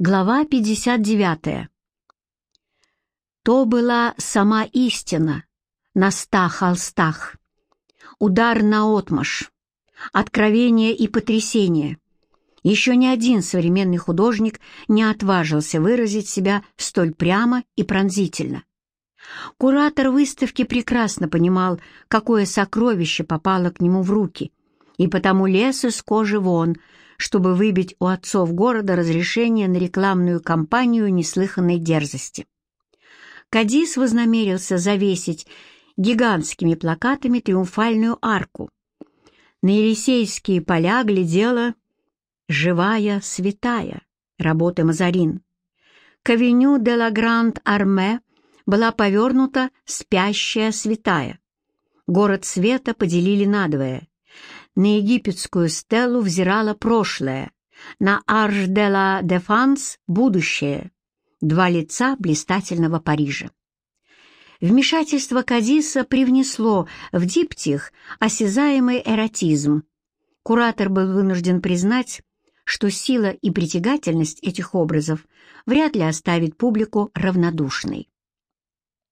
Глава 59. То была сама истина на ста холстах. Удар на отмаш, откровение и потрясение. Еще ни один современный художник не отважился выразить себя столь прямо и пронзительно. Куратор выставки прекрасно понимал, какое сокровище попало к нему в руки, и потому лез из кожи вон — чтобы выбить у отцов города разрешение на рекламную кампанию неслыханной дерзости. Кадис вознамерился завесить гигантскими плакатами триумфальную арку. На Елисейские поля глядела «Живая святая» работы Мазарин. К авеню де ла Гранд-Арме была повернута «Спящая святая». Город света поделили надвое. На египетскую стелу взирало прошлое, на Арш де ла Дефанс — будущее, два лица блистательного Парижа. Вмешательство Кадиса привнесло в диптих осязаемый эротизм. Куратор был вынужден признать, что сила и притягательность этих образов вряд ли оставит публику равнодушной.